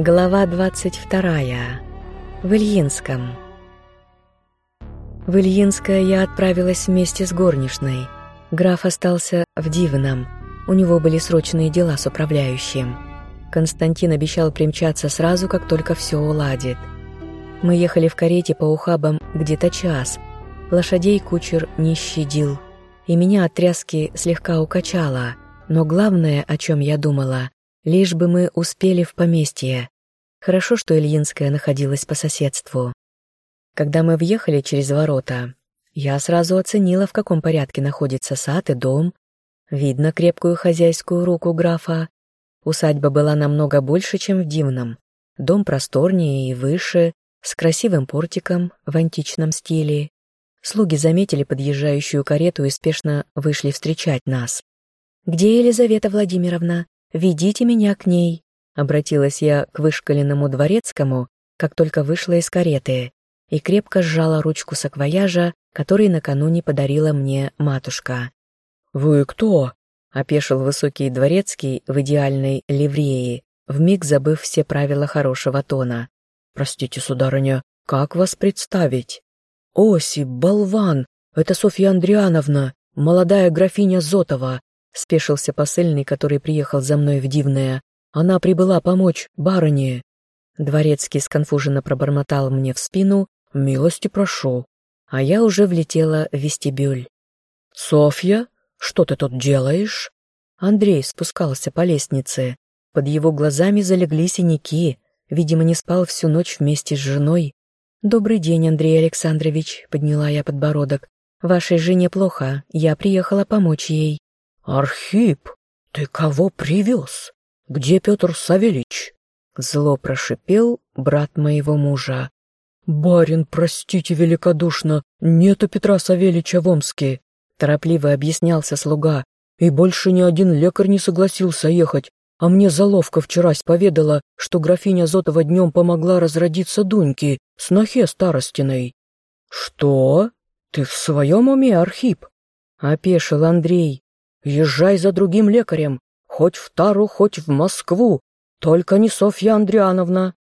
Глава 22. В Ильинском. В Ильинское я отправилась вместе с горничной. Граф остался в Дивном. У него были срочные дела с управляющим. Константин обещал примчаться сразу, как только все уладит. Мы ехали в карете по ухабам где-то час. Лошадей кучер не щадил. И меня от тряски слегка укачало. Но главное, о чем я думала, Лишь бы мы успели в поместье. Хорошо, что Ильинская находилась по соседству. Когда мы въехали через ворота, я сразу оценила, в каком порядке находится сад и дом. Видно крепкую хозяйскую руку графа. Усадьба была намного больше, чем в Дивном. Дом просторнее и выше, с красивым портиком в античном стиле. Слуги заметили подъезжающую карету и спешно вышли встречать нас. «Где Елизавета Владимировна?» «Ведите меня к ней», — обратилась я к вышкаленному дворецкому, как только вышла из кареты, и крепко сжала ручку саквояжа, который накануне подарила мне матушка. «Вы кто?» — опешил высокий дворецкий в идеальной ливреи, вмиг забыв все правила хорошего тона. «Простите, сударыня, как вас представить?» «Оси, болван! Это Софья Андриановна, молодая графиня Зотова, Спешился посыльный, который приехал за мной в Дивное. Она прибыла помочь барыне. Дворецкий сконфуженно пробормотал мне в спину «Милости прошу». А я уже влетела в вестибюль. «Софья, что ты тут делаешь?» Андрей спускался по лестнице. Под его глазами залегли синяки. Видимо, не спал всю ночь вместе с женой. «Добрый день, Андрей Александрович», — подняла я подбородок. «Вашей жене плохо. Я приехала помочь ей». «Архип, ты кого привез? Где Петр Савельич?» Зло прошипел брат моего мужа. «Барин, простите великодушно, нету Петра Савельича в Омске», торопливо объяснялся слуга. «И больше ни один лекарь не согласился ехать, а мне заловка вчерась поведала, что графиня Зотова днем помогла разродиться Дуньке, снохе старостиной». «Что? Ты в своем уме, Архип?» — опешил Андрей. Езжай за другим лекарем, хоть в Тару, хоть в Москву, только не Софья Андриановна.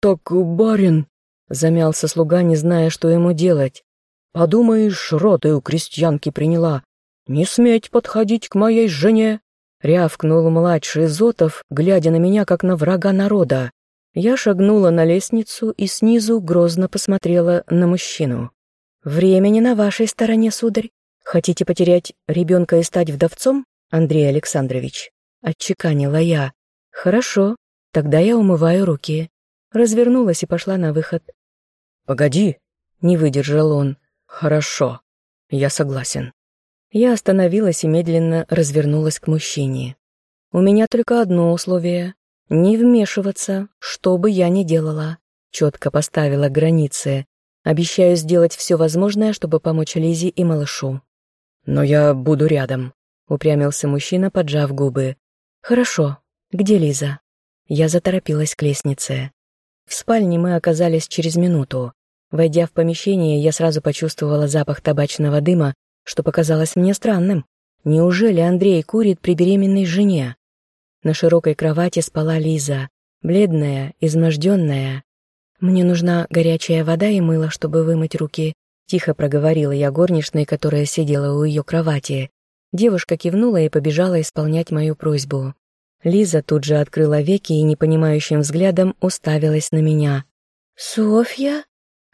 Так, барин, замялся слуга, не зная, что ему делать. Подумаешь, роды у крестьянки приняла. Не сметь подходить к моей жене. Рявкнул младший Зотов, глядя на меня, как на врага народа. Я шагнула на лестницу и снизу грозно посмотрела на мужчину. «Времени на вашей стороне, сударь. «Хотите потерять ребенка и стать вдовцом, Андрей Александрович?» Отчеканила я. «Хорошо, тогда я умываю руки». Развернулась и пошла на выход. «Погоди!» — не выдержал он. «Хорошо, я согласен». Я остановилась и медленно развернулась к мужчине. «У меня только одно условие — не вмешиваться, что бы я ни делала». Четко поставила границы. Обещаю сделать все возможное, чтобы помочь Лизе и малышу. «Но я буду рядом», — упрямился мужчина, поджав губы. «Хорошо. Где Лиза?» Я заторопилась к лестнице. В спальне мы оказались через минуту. Войдя в помещение, я сразу почувствовала запах табачного дыма, что показалось мне странным. Неужели Андрей курит при беременной жене? На широкой кровати спала Лиза, бледная, изможденная. Мне нужна горячая вода и мыло, чтобы вымыть руки, Тихо проговорила я горничной, которая сидела у ее кровати. Девушка кивнула и побежала исполнять мою просьбу. Лиза тут же открыла веки и непонимающим взглядом уставилась на меня. «Софья?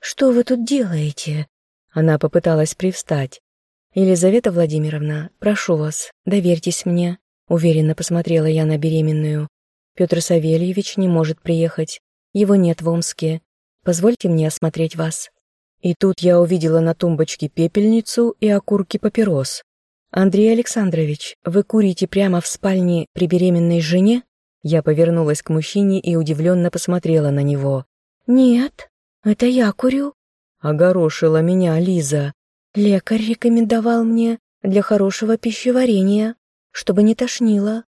Что вы тут делаете?» Она попыталась привстать. «Елизавета Владимировна, прошу вас, доверьтесь мне», — уверенно посмотрела я на беременную. «Петр Савельевич не может приехать. Его нет в Омске. Позвольте мне осмотреть вас». И тут я увидела на тумбочке пепельницу и окурки папирос. «Андрей Александрович, вы курите прямо в спальне при беременной жене?» Я повернулась к мужчине и удивленно посмотрела на него. «Нет, это я курю», — огорошила меня Лиза. «Лекарь рекомендовал мне для хорошего пищеварения, чтобы не тошнило.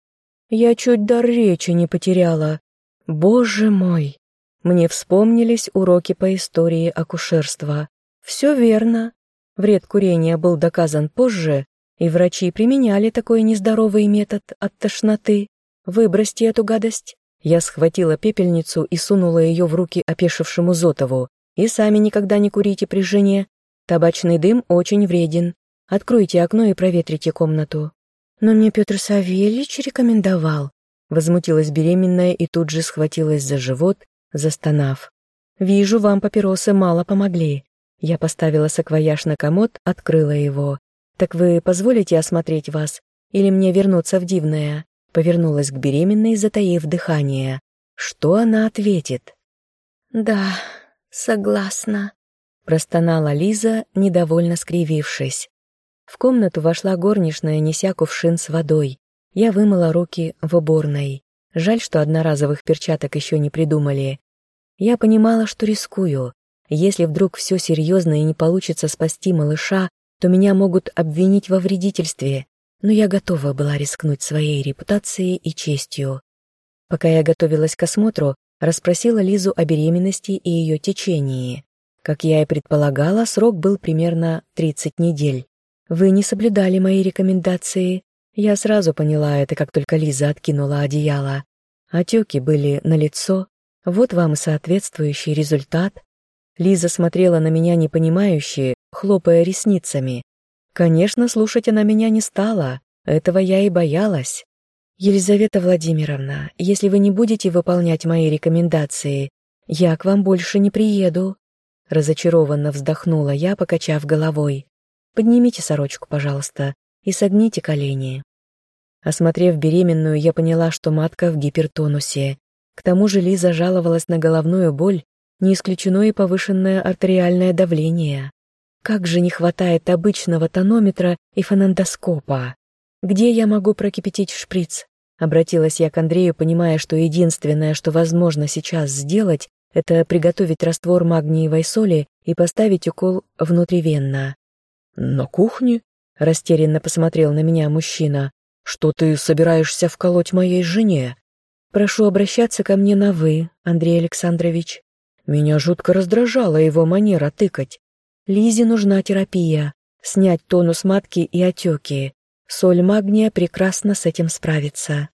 Я чуть дар речи не потеряла. Боже мой!» Мне вспомнились уроки по истории акушерства. Все верно. Вред курения был доказан позже, и врачи применяли такой нездоровый метод от тошноты. Выбросьте эту гадость. Я схватила пепельницу и сунула ее в руки опешившему Зотову. «И сами никогда не курите при жене. Табачный дым очень вреден. Откройте окно и проветрите комнату». «Но мне Петр Савельевич рекомендовал», — возмутилась беременная и тут же схватилась за живот, застонав. «Вижу, вам папиросы мало помогли». Я поставила саквояж на комод, открыла его. «Так вы позволите осмотреть вас? Или мне вернуться в Дивное?» Повернулась к беременной, затаив дыхание. Что она ответит? «Да, согласна», — простонала Лиза, недовольно скривившись. В комнату вошла горничная, неся кувшин с водой. Я вымыла руки в уборной. Жаль, что одноразовых перчаток еще не придумали. Я понимала, что рискую. Если вдруг все серьезно и не получится спасти малыша, то меня могут обвинить во вредительстве, но я готова была рискнуть своей репутацией и честью. Пока я готовилась к осмотру, расспросила Лизу о беременности и ее течении. Как я и предполагала, срок был примерно 30 недель. Вы не соблюдали мои рекомендации. Я сразу поняла это, как только Лиза откинула одеяло. Отеки были налицо. Вот вам соответствующий результат. Лиза смотрела на меня непонимающе, хлопая ресницами. Конечно, слушать она меня не стала. Этого я и боялась. Елизавета Владимировна, если вы не будете выполнять мои рекомендации, я к вам больше не приеду. Разочарованно вздохнула я, покачав головой. Поднимите сорочку, пожалуйста, и согните колени. Осмотрев беременную, я поняла, что матка в гипертонусе. К тому же Лиза жаловалась на головную боль, не исключено и повышенное артериальное давление. Как же не хватает обычного тонометра и фонендоскопа. Где я могу прокипятить шприц? Обратилась я к Андрею, понимая, что единственное, что возможно сейчас сделать, это приготовить раствор магниевой соли и поставить укол внутривенно. «На кухне?» — растерянно посмотрел на меня мужчина. «Что ты собираешься вколоть моей жене?» «Прошу обращаться ко мне на «вы», Андрей Александрович». Меня жутко раздражала его манера тыкать. Лизе нужна терапия, снять тонус матки и отеки. Соль магния прекрасно с этим справится.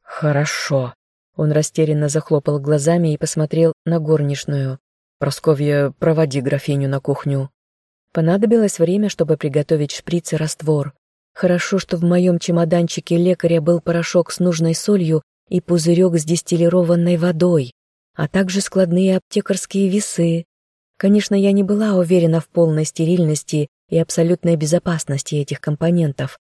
«Хорошо». Он растерянно захлопал глазами и посмотрел на горничную. «Просковья, проводи графиню на кухню». Понадобилось время, чтобы приготовить шприц и раствор. Хорошо, что в моем чемоданчике лекаря был порошок с нужной солью и пузырек с дистиллированной водой, а также складные аптекарские весы. Конечно, я не была уверена в полной стерильности и абсолютной безопасности этих компонентов,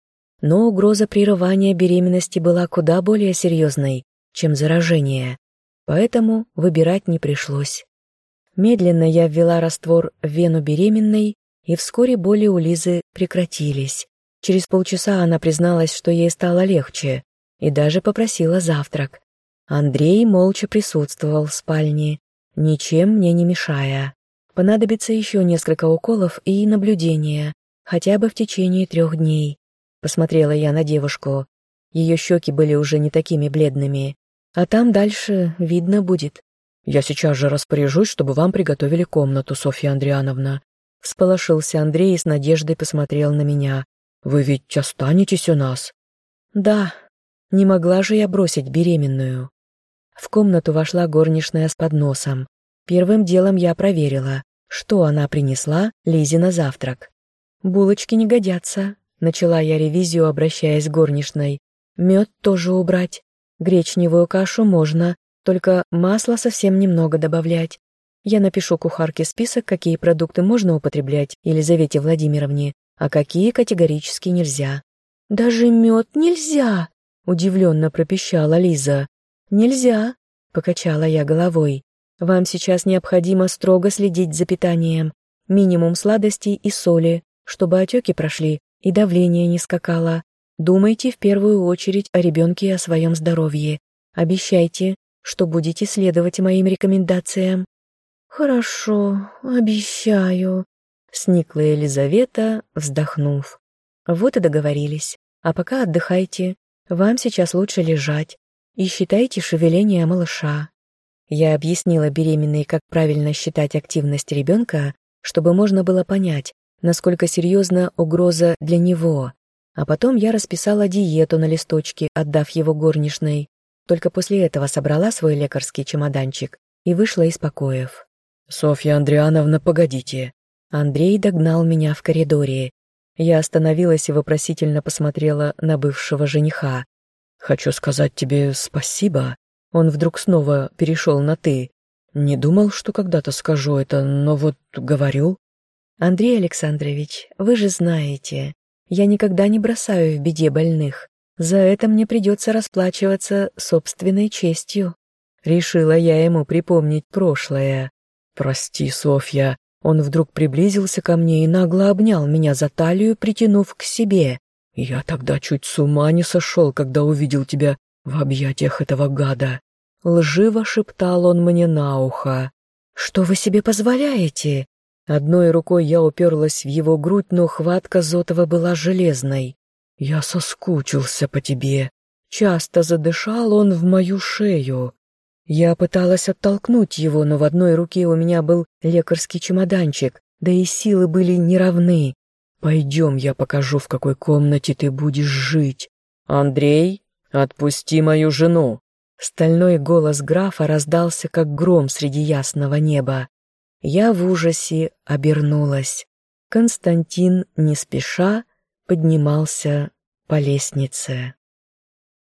но угроза прерывания беременности была куда более серьезной, чем заражение, поэтому выбирать не пришлось. Медленно я ввела раствор в вену беременной, и вскоре боли у Лизы прекратились. Через полчаса она призналась, что ей стало легче, и даже попросила завтрак. Андрей молча присутствовал в спальне, ничем мне не мешая. Понадобится еще несколько уколов и наблюдения, хотя бы в течение трех дней. Посмотрела я на девушку. Ее щеки были уже не такими бледными. А там дальше видно будет. «Я сейчас же распоряжусь, чтобы вам приготовили комнату, Софья Андриановна», Всполошился Андрей и с надеждой посмотрел на меня. «Вы ведь останетесь у нас?» «Да. Не могла же я бросить беременную». В комнату вошла горничная с подносом. Первым делом я проверила, что она принесла Лизе на завтрак. «Булочки не годятся», — начала я ревизию, обращаясь к горничной. «Мед тоже убрать. Гречневую кашу можно, только масла совсем немного добавлять. Я напишу кухарке список, какие продукты можно употреблять Елизавете Владимировне, а какие категорически нельзя. «Даже мед нельзя!» — удивленно пропищала Лиза. «Нельзя!» — покачала я головой. «Вам сейчас необходимо строго следить за питанием. Минимум сладостей и соли, чтобы отеки прошли и давление не скакало. Думайте в первую очередь о ребенке и о своем здоровье. Обещайте, что будете следовать моим рекомендациям. «Хорошо, обещаю», — сникла Елизавета, вздохнув. «Вот и договорились. А пока отдыхайте. Вам сейчас лучше лежать. И считайте шевеление малыша». Я объяснила беременной, как правильно считать активность ребенка, чтобы можно было понять, насколько серьезна угроза для него. А потом я расписала диету на листочке, отдав его горничной. Только после этого собрала свой лекарский чемоданчик и вышла из покоев. «Софья Андриановна, погодите». Андрей догнал меня в коридоре. Я остановилась и вопросительно посмотрела на бывшего жениха. «Хочу сказать тебе спасибо». Он вдруг снова перешел на «ты». Не думал, что когда-то скажу это, но вот говорю. Андрей Александрович, вы же знаете, я никогда не бросаю в беде больных. За это мне придется расплачиваться собственной честью. Решила я ему припомнить прошлое. Прости, Софья. Он вдруг приблизился ко мне и нагло обнял меня за талию, притянув к себе. Я тогда чуть с ума не сошел, когда увидел тебя в объятиях этого гада. Лживо шептал он мне на ухо. «Что вы себе позволяете?» Одной рукой я уперлась в его грудь, но хватка Зотова была железной. «Я соскучился по тебе». Часто задышал он в мою шею. Я пыталась оттолкнуть его, но в одной руке у меня был лекарский чемоданчик, да и силы были неравны. «Пойдем, я покажу, в какой комнате ты будешь жить». «Андрей, отпусти мою жену!» Стальной голос графа раздался, как гром среди ясного неба. Я в ужасе обернулась. Константин, не спеша, поднимался по лестнице.